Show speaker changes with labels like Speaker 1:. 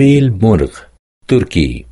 Speaker 1: فيل مرغ تركي